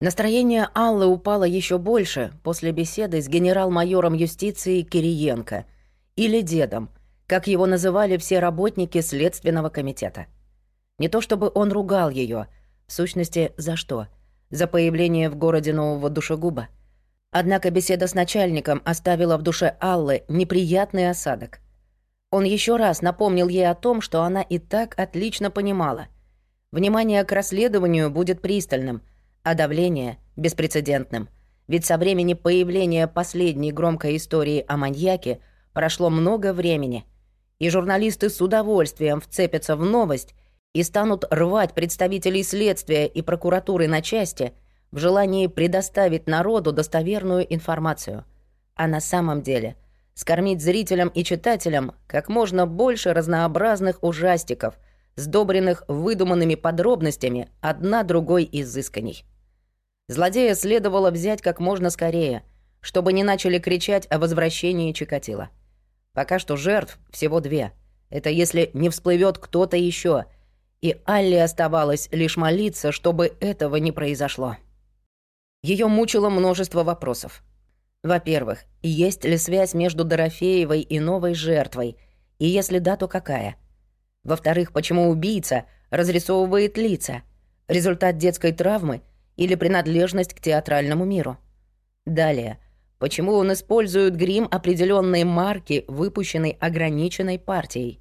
Настроение Аллы упало еще больше после беседы с генерал-майором юстиции Кириенко или дедом, как его называли все работники Следственного комитета. Не то чтобы он ругал ее, в сущности, за что? За появление в городе нового душегуба. Однако беседа с начальником оставила в душе Аллы неприятный осадок. Он еще раз напомнил ей о том, что она и так отлично понимала. Внимание к расследованию будет пристальным, а давление — беспрецедентным. Ведь со времени появления последней громкой истории о маньяке прошло много времени, и журналисты с удовольствием вцепятся в новость и станут рвать представителей следствия и прокуратуры на части в желании предоставить народу достоверную информацию. А на самом деле скормить зрителям и читателям как можно больше разнообразных ужастиков, сдобренных выдуманными подробностями одна другой изысканней. Злодея следовало взять как можно скорее, чтобы не начали кричать о возвращении Чикатила. Пока что жертв всего две. Это если не всплывет кто-то еще — и Алли оставалось лишь молиться, чтобы этого не произошло. Ее мучило множество вопросов. Во-первых, есть ли связь между Дорофеевой и новой жертвой, и если да, то какая? Во-вторых, почему убийца разрисовывает лица? Результат детской травмы или принадлежность к театральному миру? Далее, почему он использует грим определенной марки, выпущенной ограниченной партией?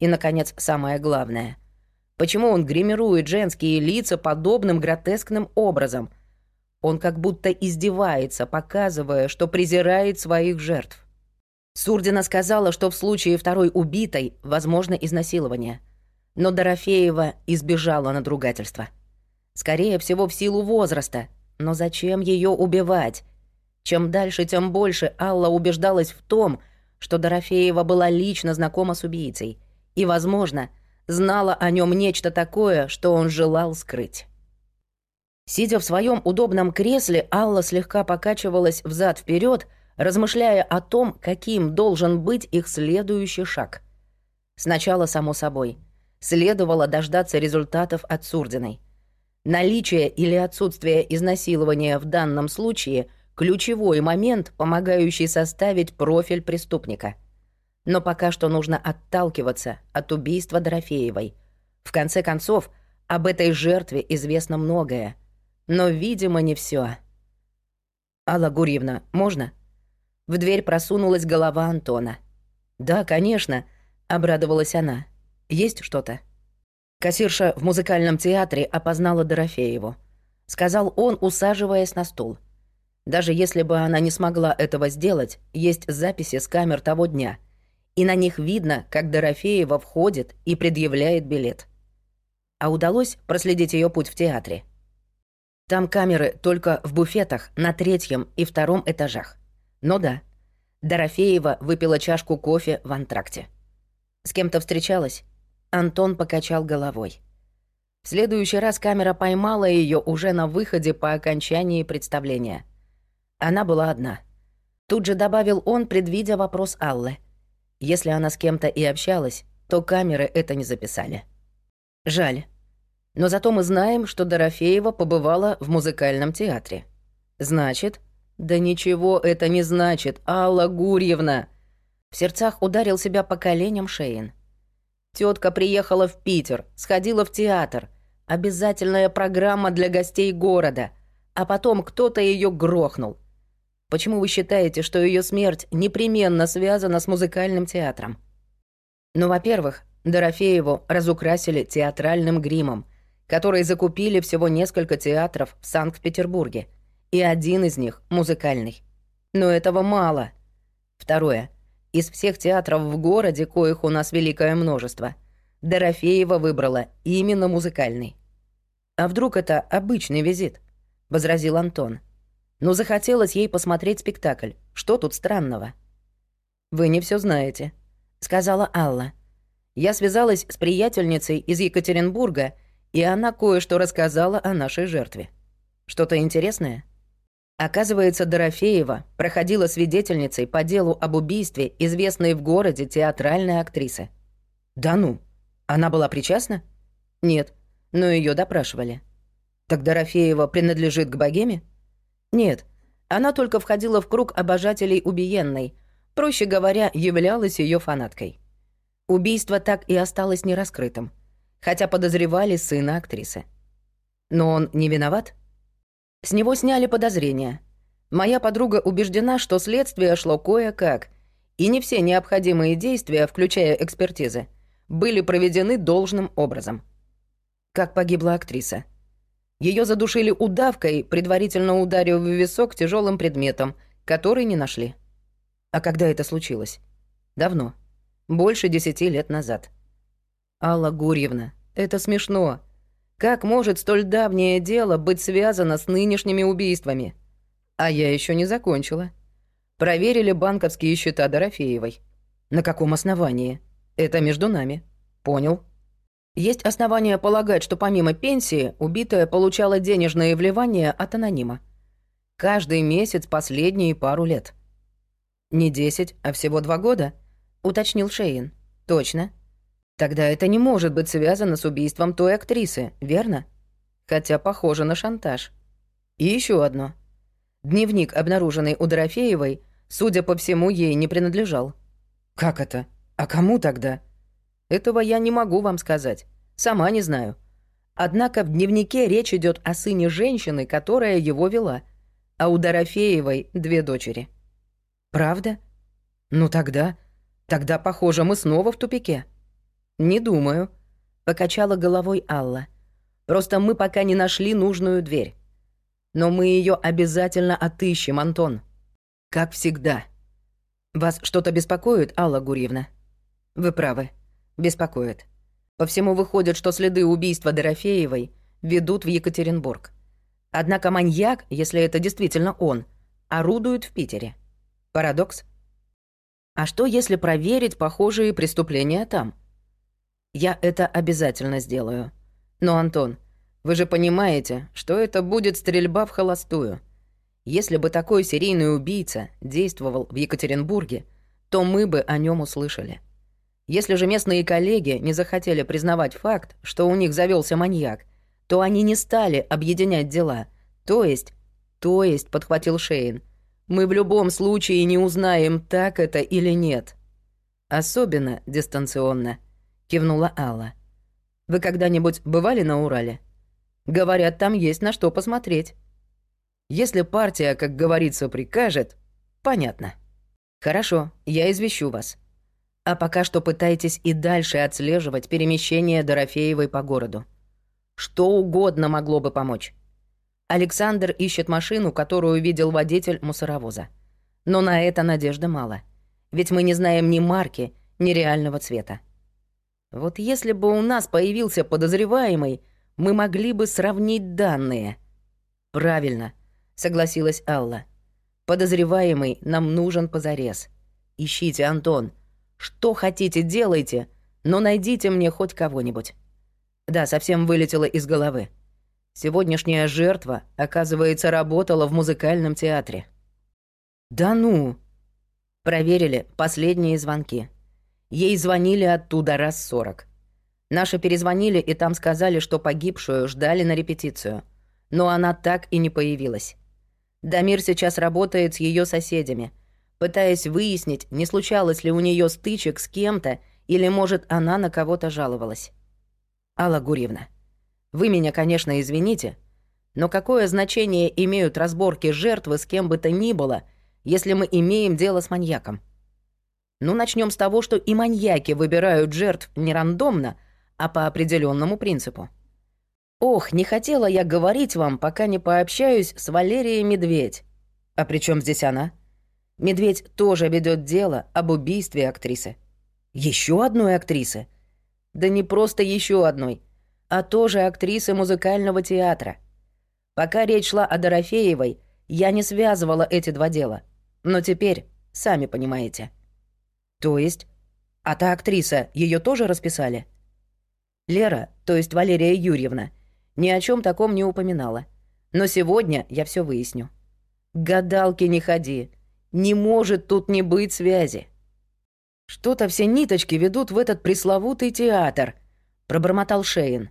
И, наконец, самое главное — Почему он гримирует женские лица подобным гротескным образом? Он как будто издевается, показывая, что презирает своих жертв. Сурдина сказала, что в случае второй убитой возможно изнасилование. Но Дорофеева избежала надругательства. Скорее всего, в силу возраста. Но зачем ее убивать? Чем дальше, тем больше Алла убеждалась в том, что Дорофеева была лично знакома с убийцей. И, возможно, знала о нем нечто такое, что он желал скрыть. Сидя в своем удобном кресле, Алла слегка покачивалась взад вперед, размышляя о том, каким должен быть их следующий шаг. Сначала, само собой, следовало дождаться результатов от Сурдиной. Наличие или отсутствие изнасилования в данном случае – ключевой момент, помогающий составить профиль преступника – но пока что нужно отталкиваться от убийства Дорофеевой. В конце концов, об этой жертве известно многое. Но, видимо, не все. «Алла Гурьевна, можно?» В дверь просунулась голова Антона. «Да, конечно», — обрадовалась она. «Есть что-то?» Кассирша в музыкальном театре опознала Дорофееву. Сказал он, усаживаясь на стул. Даже если бы она не смогла этого сделать, есть записи с камер того дня — и на них видно, как Дорофеева входит и предъявляет билет. А удалось проследить ее путь в театре. Там камеры только в буфетах на третьем и втором этажах. Но да, Дорофеева выпила чашку кофе в антракте. С кем-то встречалась? Антон покачал головой. В следующий раз камера поймала ее уже на выходе по окончании представления. Она была одна. Тут же добавил он, предвидя вопрос Аллы — если она с кем-то и общалась, то камеры это не записали. Жаль. Но зато мы знаем, что Дорофеева побывала в музыкальном театре. Значит... Да ничего это не значит, Алла Гурьевна. В сердцах ударил себя по коленям Шейн. Тетка приехала в Питер, сходила в театр. Обязательная программа для гостей города. А потом кто-то ее грохнул. Почему вы считаете, что ее смерть непременно связана с музыкальным театром? Ну, во-первых, Дорофееву разукрасили театральным гримом, который закупили всего несколько театров в Санкт-Петербурге, и один из них — музыкальный. Но этого мало. Второе. Из всех театров в городе, коих у нас великое множество, Дорофеева выбрала именно музыкальный. «А вдруг это обычный визит?» — возразил Антон. — но захотелось ей посмотреть спектакль. Что тут странного? «Вы не все знаете», — сказала Алла. «Я связалась с приятельницей из Екатеринбурга, и она кое-что рассказала о нашей жертве. Что-то интересное?» Оказывается, Дорофеева проходила свидетельницей по делу об убийстве известной в городе театральной актрисы. «Да ну? Она была причастна?» «Нет, но ее допрашивали». Так Дорофеева принадлежит к богеме? Нет, она только входила в круг обожателей убиенной, проще говоря, являлась ее фанаткой. Убийство так и осталось нераскрытым, хотя подозревали сына актрисы. Но он не виноват? С него сняли подозрения. Моя подруга убеждена, что следствие шло кое-как, и не все необходимые действия, включая экспертизы, были проведены должным образом. Как погибла актриса? Ее задушили удавкой, предварительно ударив в висок тяжелым предметом, который не нашли. А когда это случилось? Давно. Больше десяти лет назад. Алла Гурьевна, это смешно. Как может столь давнее дело быть связано с нынешними убийствами? А я еще не закончила. Проверили банковские счета Дорофеевой. На каком основании? Это между нами. Понял. Есть основания полагать, что помимо пенсии убитая получала денежные вливания от анонима. Каждый месяц последние пару лет. Не десять, а всего два года, уточнил Шейн. Точно. Тогда это не может быть связано с убийством той актрисы, верно? Хотя похоже на шантаж. И еще одно. Дневник, обнаруженный у Дорофеевой, судя по всему, ей не принадлежал. Как это? А кому тогда? Этого я не могу вам сказать. Сама не знаю. Однако в дневнике речь идет о сыне женщины, которая его вела, а у Дорофеевой две дочери. Правда? Ну тогда... Тогда, похоже, мы снова в тупике. «Не думаю», — покачала головой Алла. «Просто мы пока не нашли нужную дверь. Но мы ее обязательно отыщем, Антон. Как всегда. Вас что-то беспокоит, Алла Гурьевна?» «Вы правы. Беспокоит. По всему выходит, что следы убийства Дорофеевой ведут в Екатеринбург. Однако маньяк, если это действительно он, орудует в Питере. Парадокс? А что, если проверить похожие преступления там?» Я это обязательно сделаю. Но, Антон, вы же понимаете, что это будет стрельба в холостую. Если бы такой серийный убийца действовал в Екатеринбурге, то мы бы о нем услышали. Если же местные коллеги не захотели признавать факт, что у них завелся маньяк, то они не стали объединять дела. То есть, то есть, подхватил Шейн, мы в любом случае не узнаем, так это или нет. Особенно дистанционно кивнула Алла. Вы когда-нибудь бывали на Урале? Говорят, там есть на что посмотреть. Если партия, как говорится, прикажет, понятно. Хорошо, я извещу вас. А пока что пытайтесь и дальше отслеживать перемещение Дорофеевой по городу. Что угодно могло бы помочь. Александр ищет машину, которую видел водитель мусоровоза. Но на это надежды мало. Ведь мы не знаем ни марки, ни реального цвета. Вот если бы у нас появился подозреваемый, мы могли бы сравнить данные. Правильно, согласилась Алла. Подозреваемый нам нужен позарез. Ищите, Антон. Что хотите, делайте, но найдите мне хоть кого-нибудь. Да, совсем вылетело из головы. Сегодняшняя жертва, оказывается, работала в музыкальном театре. Да ну. Проверили последние звонки. Ей звонили оттуда раз сорок. Наши перезвонили, и там сказали, что погибшую ждали на репетицию. Но она так и не появилась. Дамир сейчас работает с ее соседями, пытаясь выяснить, не случалось ли у нее стычек с кем-то, или, может, она на кого-то жаловалась. Алла Гурьевна, вы меня, конечно, извините, но какое значение имеют разборки жертвы с кем бы то ни было, если мы имеем дело с маньяком? Ну, начнем с того, что и маньяки выбирают жертв не рандомно, а по определенному принципу. Ох, не хотела я говорить вам, пока не пообщаюсь с Валерией Медведь. А при чем здесь она? Медведь тоже ведет дело об убийстве актрисы. Еще одной актрисы? Да не просто еще одной, а тоже актрисы музыкального театра. Пока речь шла о Дорофеевой, я не связывала эти два дела. Но теперь, сами понимаете. То есть? А та актриса, ее тоже расписали? Лера, то есть Валерия Юрьевна, ни о чем таком не упоминала. Но сегодня я все выясню. Гадалки не ходи. Не может тут не быть связи. Что-то все ниточки ведут в этот пресловутый театр, пробормотал Шейн.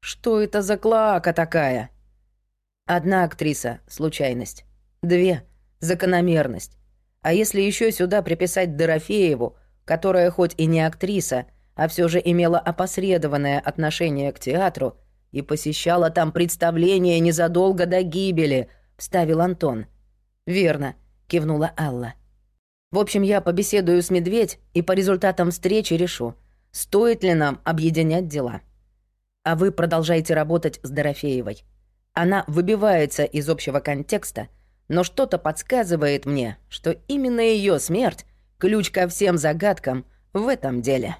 Что это за клака такая? Одна актриса — случайность. Две — закономерность. А если еще сюда приписать Дорофееву, которая хоть и не актриса, а все же имела опосредованное отношение к театру и посещала там представления незадолго до гибели, вставил Антон. «Верно», — кивнула Алла. «В общем, я побеседую с Медведь и по результатам встречи решу, стоит ли нам объединять дела. А вы продолжайте работать с Дорофеевой. Она выбивается из общего контекста, но что-то подсказывает мне, что именно ее смерть — ключ ко всем загадкам в этом деле».